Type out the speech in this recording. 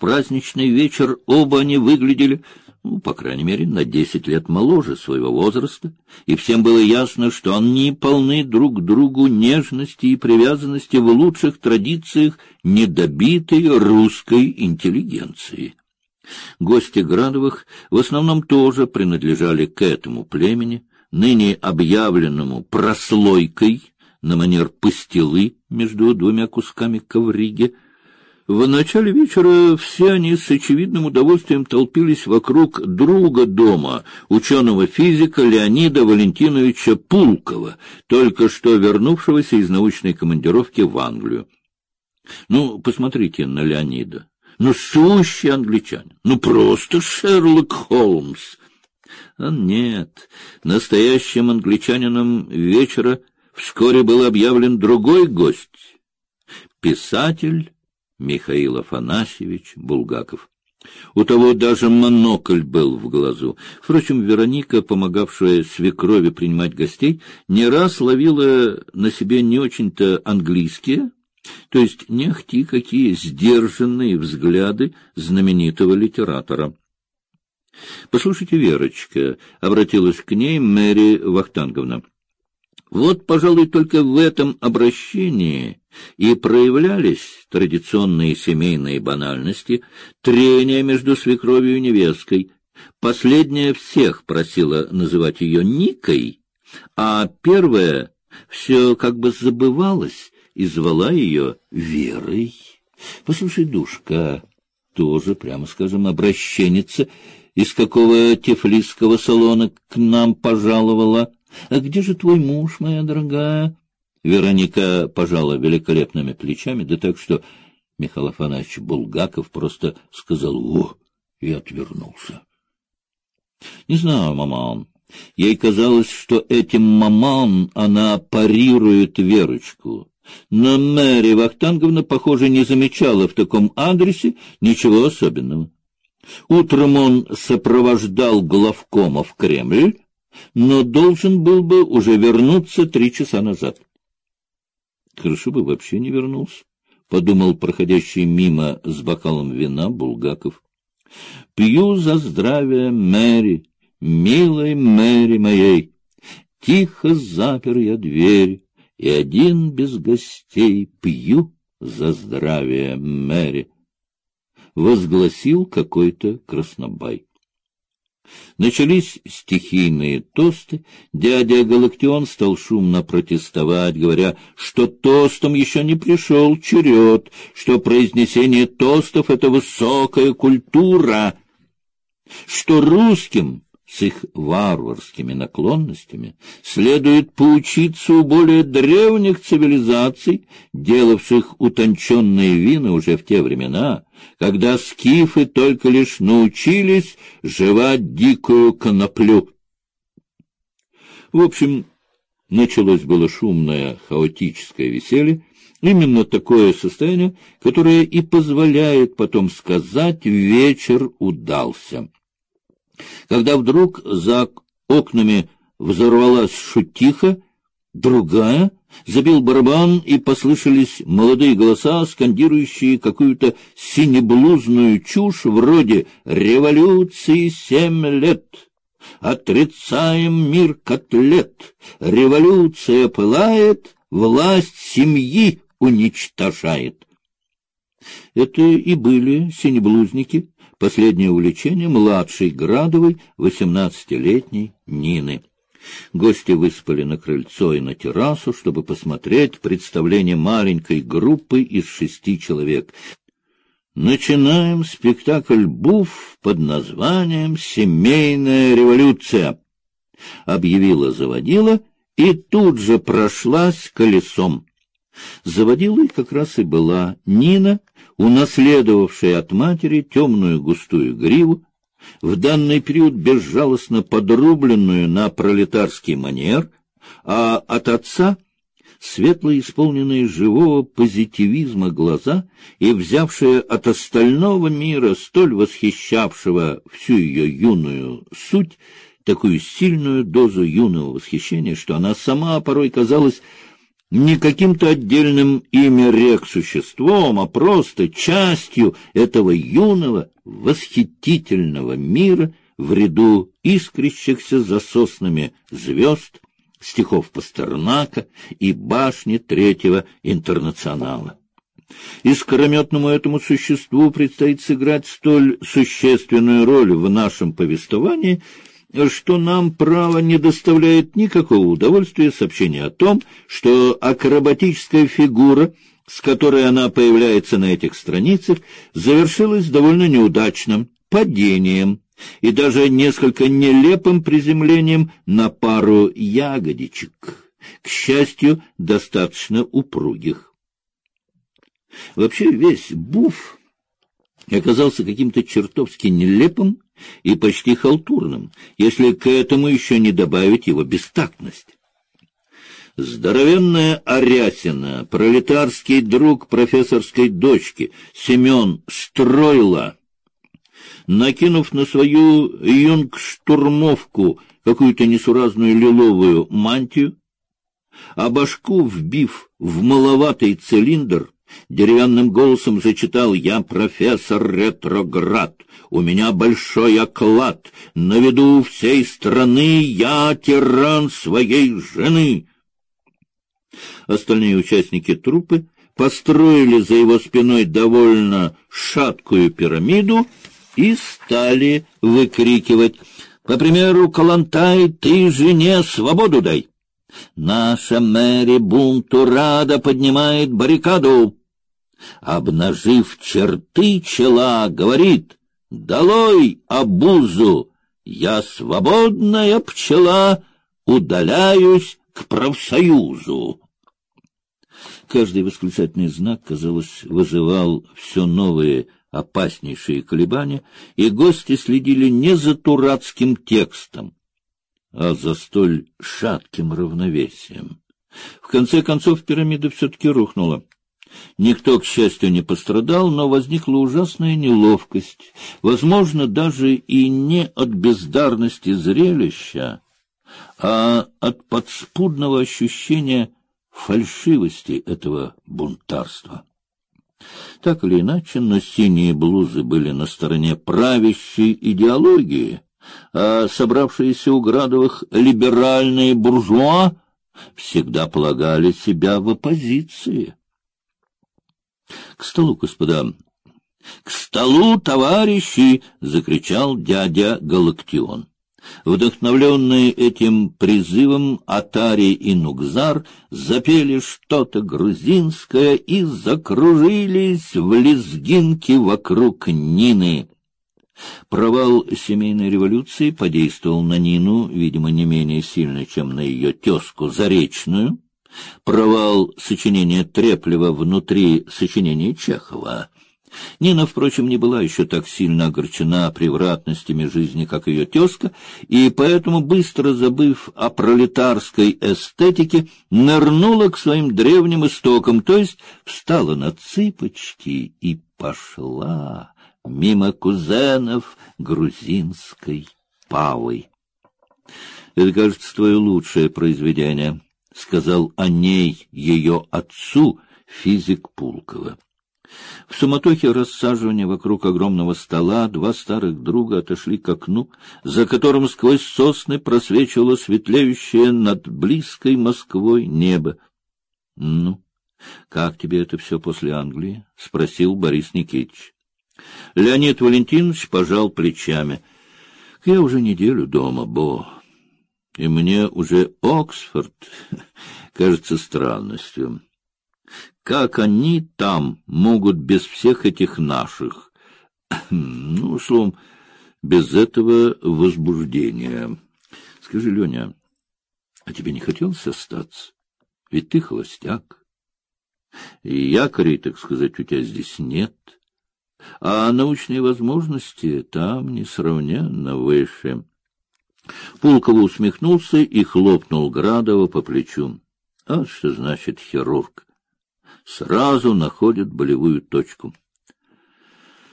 праздничный вечер оба они выглядели, ну, по крайней мере, на десять лет моложе своего возраста, и всем было ясно, что они полны друг другу нежности и привязанности в лучших традициях недобитой русской интеллигенции. Гости Градовых в основном тоже принадлежали к этому племени, ныне объявленному прослойкой на манер пастилы между двумя кусками ковриги. В начале вечера все они с очевидным удовольствием толпились вокруг друга дома, ученого-физика Леонида Валентиновича Пулкова, только что вернувшегося из научной командировки в Англию. Ну, посмотрите на Леонида. Ну, сущий англичанин. Ну, просто Шерлок Холмс. А нет, настоящим англичанином вечера вскоре был объявлен другой гость — писатель Михаил Афанасьевич Булгаков. У того даже монокль был в глазу. Впрочем, Вероника, помогавшая свекрови принимать гостей, не раз ловила на себе не очень-то английские, то есть не ахти какие сдержанные взгляды знаменитого литератора. Послушайте, Верочка, обратилась к ней Мэри Вахтанговна. Вот, пожалуй, только в этом обращении и проявлялись традиционные семейные банальности, трения между свекровью и невесткой. Последняя всех просила называть ее Никой, а первая все как бы забывалась и звала ее Верой. Послушай, душка, тоже, прямо скажем, обращенница, из какого тефлисского салона к нам пожаловала. А где же твой муж, моя дорогая? Вероника пожала великолепными плечами, да так, что Михаил Афанасьевич Булгаков просто сказал «О!» и отвернулся. Не знаю, маман. Ей казалось, что этим маман она парирует Верочку. Но Мэри Вахтанговна, похоже, не замечала в таком адресе ничего особенного. Утром он сопровождал главкома в Кремль, но должен был бы уже вернуться три часа назад. Хорошо бы вообще не вернулся, подумал проходящий мимо с бокалом вина Булгаков. Пью за здравие Мэри, милой Мэри моей. Тихо запер я дверь и один без гостей пью за здравие Мэри. Возгласил какой-то краснобай. Начались стихийные тосты. Дядя Галактион стал шумно протестовать, говоря, что тостом еще не пришел черед, что произнесение тостов — это высокая культура, что русским с их варварскими наклонностями следует поучиться у более древних цивилизаций, делавших утонченные вина уже в те времена, когда скифы только лишь научились жевать дикую коноплю. В общем, началось было шумное, хаотическое веселье, именно такое состояние, которое и позволяет потом сказать «вечер удался» когда вдруг за окнами взорвалась шутиха, другая, забил барабан, и послышались молодые голоса, скандирующие какую-то синеблузную чушь вроде «Революции семь лет». Отрицаем мир котлет, революция пылает, власть семьи уничтожает. Это и были синеблузники, Последнее увлечение младшей Градовой, восемнадцатилетней Нины. Гости выспали на крыльцо и на террасу, чтобы посмотреть представление маленькой группы из шести человек. Начинаем спектакль «Буф» под названием «Семейная революция», — объявила заводила и тут же прошлась колесом. Заводилой как раз и была Нина, унаследовавшая от матери темную густую гриву, в данный период безжалостно подрубленную на пролетарский манер, а от отца светло исполненные живого позитивизма глаза и взявшая от остального мира, столь восхищавшего всю ее юную суть, такую сильную дозу юного восхищения, что она сама порой казалась не каким-то отдельным имя рек существом, а просто частью этого юного, восхитительного мира в ряду искрящихся за соснами звезд, стихов Пастернака и башни Третьего Интернационала. Искрометному этому существу предстоит сыграть столь существенную роль в нашем повествовании — что нам, право, не доставляет никакого удовольствия сообщение о том, что акробатическая фигура, с которой она появляется на этих страницах, завершилась довольно неудачным падением и даже несколько нелепым приземлением на пару ягодичек, к счастью, достаточно упругих. Вообще весь буф оказался каким-то чертовски нелепым и почти халтурным, если к этому еще не добавить его бестактность. Здоровенная Арясина, пролетарский друг профессорской дочки, Семен Стройло, накинув на свою юнгштурмовку какую-то несуразную лиловую мантию, а башку вбив в маловатый цилиндр, Деревянным голосом зачитал «Я профессор ретроград, у меня большой оклад, на виду всей страны я тиран своей жены». Остальные участники труппы построили за его спиной довольно шаткую пирамиду и стали выкрикивать «По примеру Калантай, ты жене свободу дай!» Наша Мэри бунту рада поднимает баррикаду обнажив черты чела, говорит «Долой обузу! Я свободная пчела, удаляюсь к профсоюзу!» Каждый восклицательный знак, казалось, вызывал все новые опаснейшие колебания, и гости следили не за туратским текстом, а за столь шатким равновесием. В конце концов пирамида все-таки рухнула. Никто, к счастью, не пострадал, но возникла ужасная неловкость, возможно, даже и не от бездарности зрелища, а от подспудного ощущения фальшивости этого бунтарства. Так или иначе, но синие блузы были на стороне правящей идеологии, а собравшиеся у Градовых либеральные буржуа всегда полагали себя в оппозиции. К столу, господа. К столу, товарищи, закричал дядя Галактион. Вдохновленные этим призывом Атари и Нугзар запели что-то грузинское и закружились в лезгинке вокруг Нины. Провал семейной революции подействовал на Нину, видимо, не менее сильно, чем на ее тезку Заречную. Провал сочинения Треплева внутри сочинения Чехова. Нина, впрочем, не была еще так сильно огорчена превратностями жизни, как ее тезка, и поэтому, быстро забыв о пролетарской эстетике, нырнула к своим древним истокам, то есть встала на цыпочки и пошла мимо кузенов грузинской павы. Это, кажется, твое лучшее произведение сказал о ней ее отцу физик Пулкова. В суматохе рассаживания вокруг огромного стола два старых друга отошли к окну, за которым сквозь сосны просвечивало светлеющее над близкой Москвой небо. — Ну, как тебе это все после Англии? — спросил Борис Никитич. Леонид Валентинович пожал плечами. — Я уже неделю дома, Бо и мне уже Оксфорд кажется странностью. Как они там могут без всех этих наших? Ну, словом, без этого возбуждения. Скажи, Леня, а тебе не хотелось остаться? Ведь ты холостяк. И якорей, так сказать, у тебя здесь нет. А научные возможности там несравненно выше. Пулково усмехнулся и хлопнул Градова по плечу. А что значит хирург? Сразу находит болевую точку.